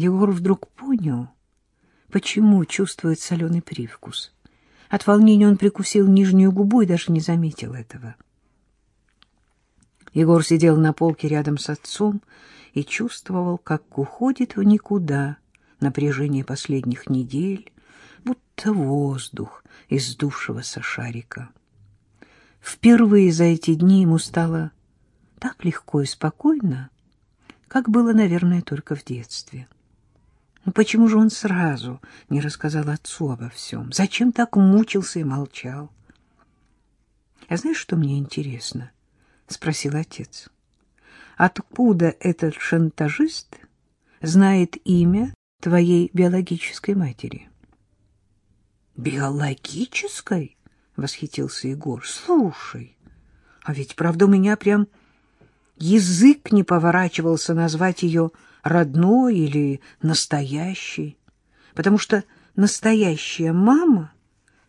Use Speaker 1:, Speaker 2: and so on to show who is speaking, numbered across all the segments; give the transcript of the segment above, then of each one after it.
Speaker 1: Егор вдруг понял, почему чувствует соленый привкус. От волнения он прикусил нижнюю губу и даже не заметил этого. Егор сидел на полке рядом с отцом и чувствовал, как уходит в никуда напряжение последних недель, будто воздух из сдувшегося шарика. Впервые за эти дни ему стало так легко и спокойно, как было, наверное, только в детстве. Но почему же он сразу не рассказал отцу обо всем? Зачем так мучился и молчал? — А знаешь, что мне интересно? — спросил отец. — Откуда этот шантажист знает имя твоей биологической матери? — Биологической? — восхитился Егор. — Слушай, а ведь, правда, у меня прям язык не поворачивался назвать ее родной или настоящей, потому что настоящая мама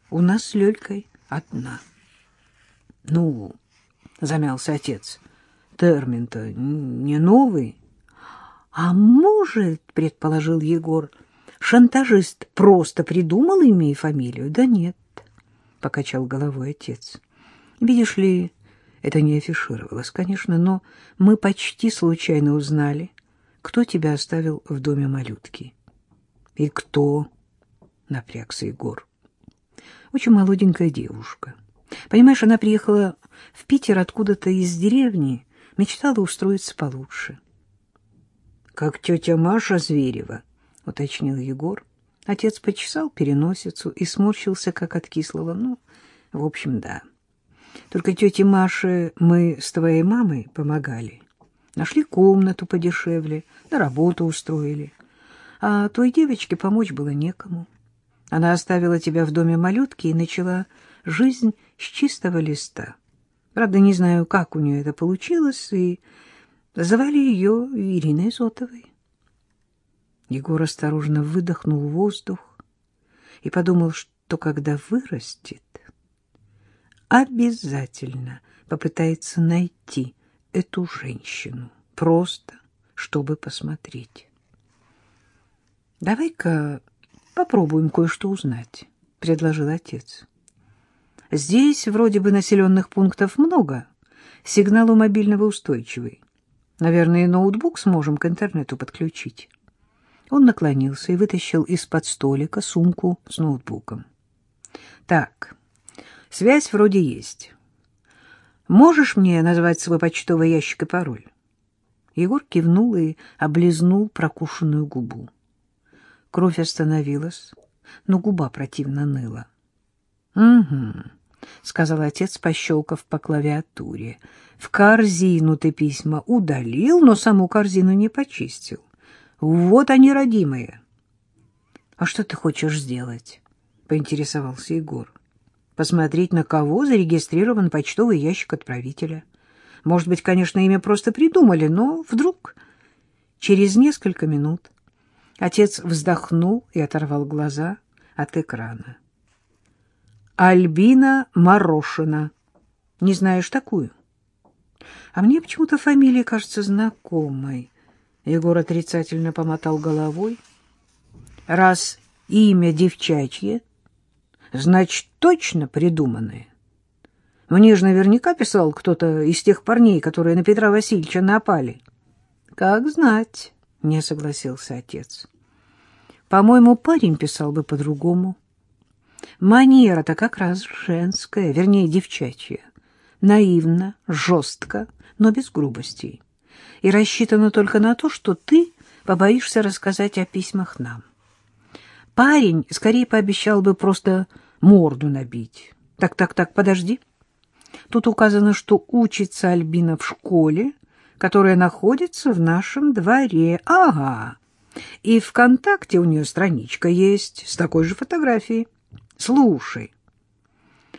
Speaker 1: у нас с Лёлькой одна. — Ну, — замялся отец, — термин-то не новый. — А может, — предположил Егор, — шантажист просто придумал имя и фамилию? — Да нет, — покачал головой отец. — Видишь ли, это не афишировалось, конечно, но мы почти случайно узнали, кто тебя оставил в доме малютки. — И кто? — напрягся Егор. — Очень молоденькая девушка. Понимаешь, она приехала в Питер откуда-то из деревни, мечтала устроиться получше. — Как тетя Маша Зверева, — уточнил Егор. Отец почесал переносицу и сморщился, как от кислого. Ну, в общем, да. Только тете Маше мы с твоей мамой помогали. Нашли комнату подешевле, на работу устроили. А той девочке помочь было некому. Она оставила тебя в доме малютки и начала жизнь с чистого листа. Правда, не знаю, как у нее это получилось, и звали ее Ириной Изотовой. Егор осторожно выдохнул воздух и подумал, что когда вырастет, обязательно попытается найти эту женщину, просто чтобы посмотреть. «Давай-ка попробуем кое-что узнать», — предложил отец. «Здесь вроде бы населенных пунктов много, сигнал у мобильного устойчивый. Наверное, ноутбук сможем к интернету подключить». Он наклонился и вытащил из-под столика сумку с ноутбуком. «Так, связь вроде есть. Можешь мне назвать свой почтовый ящик и пароль?» Егор кивнул и облизнул прокушенную губу. Кровь остановилась, но губа противно ныла. — Угу, — сказал отец, пощелкав по клавиатуре. — В корзину ты письма удалил, но саму корзину не почистил. Вот они, родимые. — А что ты хочешь сделать? — поинтересовался Егор. — Посмотреть, на кого зарегистрирован почтовый ящик отправителя. Может быть, конечно, имя просто придумали, но вдруг... Через несколько минут отец вздохнул и оторвал глаза от экрана. Альбина Морошина. Не знаешь такую? А мне почему-то фамилия кажется знакомой. Егор отрицательно помотал головой. Раз имя девчачье, значит, точно придуманное. Мне же наверняка писал кто-то из тех парней, которые на Петра Васильевича напали. — Как знать, — не согласился отец. — По-моему, парень писал бы по-другому. Манера-то как раз женская, вернее, девчачья. Наивно, жестко, но без грубостей и рассчитана только на то, что ты побоишься рассказать о письмах нам. Парень скорее пообещал бы просто морду набить. Так, так, так, подожди. Тут указано, что учится Альбина в школе, которая находится в нашем дворе. Ага. И ВКонтакте у нее страничка есть с такой же фотографией. Слушай,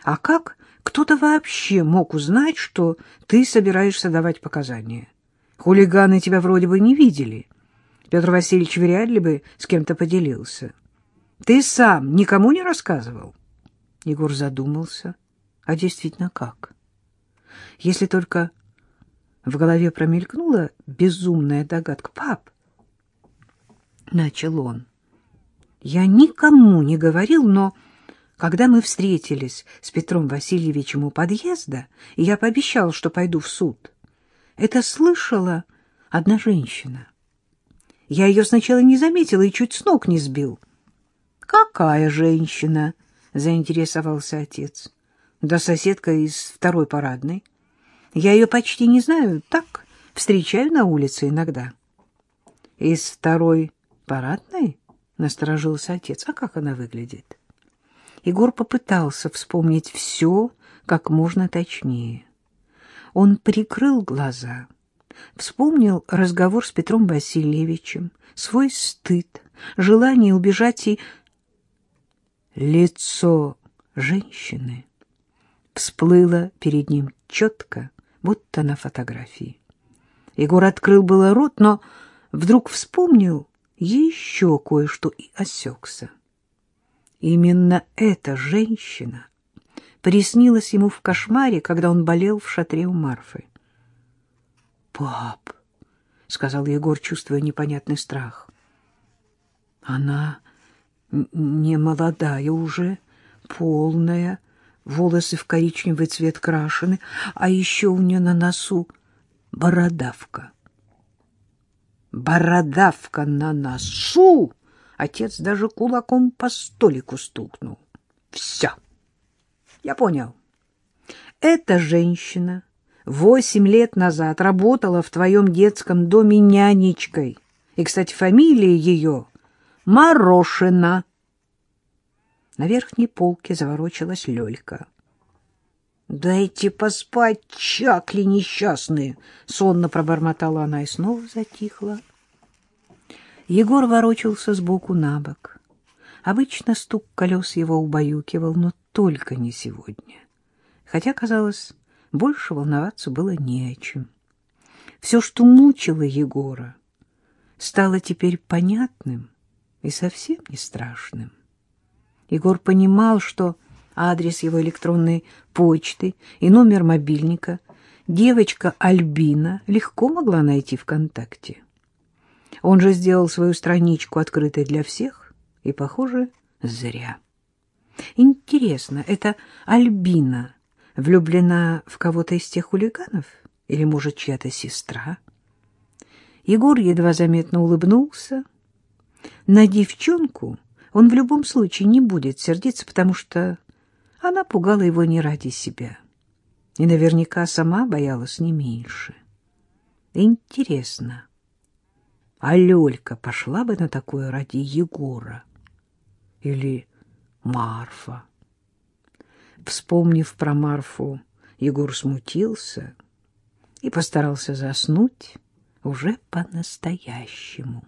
Speaker 1: а как кто-то вообще мог узнать, что ты собираешься давать показания? Хулиганы тебя вроде бы не видели. Петр Васильевич вряд ли бы с кем-то поделился. Ты сам никому не рассказывал? Егор задумался. А действительно как? Если только в голове промелькнула безумная догадка. Пап, начал он. Я никому не говорил, но когда мы встретились с Петром Васильевичем у подъезда, я пообещал, что пойду в суд, это слышала одна женщина. Я ее сначала не заметил и чуть с ног не сбил. «Какая женщина?» — заинтересовался отец. «Да соседка из второй парадной. Я ее почти не знаю, так, встречаю на улице иногда». «Из второй парадной?» — насторожился отец. «А как она выглядит?» Егор попытался вспомнить все как можно точнее. Он прикрыл глаза, вспомнил разговор с Петром Васильевичем, свой стыд, желание убежать и лицо женщины всплыло перед ним четко, будто на фотографии. Егор открыл было рот, но вдруг вспомнил еще кое-что и осекся. Именно эта женщина приснилась ему в кошмаре, когда он болел в шатре у Марфы. «Пап», — сказал Егор, чувствуя непонятный страх, — «она не молодая уже, полная, волосы в коричневый цвет крашены, а еще у нее на носу бородавка. Бородавка на носу! Отец даже кулаком по столику стукнул. Все. Я понял. Эта женщина восемь лет назад работала в твоем детском доме нянечкой. И, кстати, фамилия ее Морошина. На верхней полке заворочилась Лёлька. «Дайте поспать, чакли несчастные!» — сонно пробормотала она и снова затихла. Егор ворочался сбоку на бок. Обычно стук колес его убаюкивал, но только не сегодня. Хотя, казалось, больше волноваться было не о чем. Все, что мучило Егора, стало теперь понятным и совсем не страшным. Егор понимал, что адрес его электронной почты и номер мобильника девочка Альбина легко могла найти ВКонтакте. Он же сделал свою страничку открытой для всех, и, похоже, зря. Интересно, это Альбина влюблена в кого-то из тех хулиганов? Или, может, чья-то сестра? Егор едва заметно улыбнулся. На девчонку он в любом случае не будет сердиться, потому что она пугала его не ради себя. И наверняка сама боялась не меньше. Интересно, а Лёлька пошла бы на такое ради Егора? Или Марфа? Вспомнив про Марфу, Егор смутился и постарался заснуть уже по-настоящему.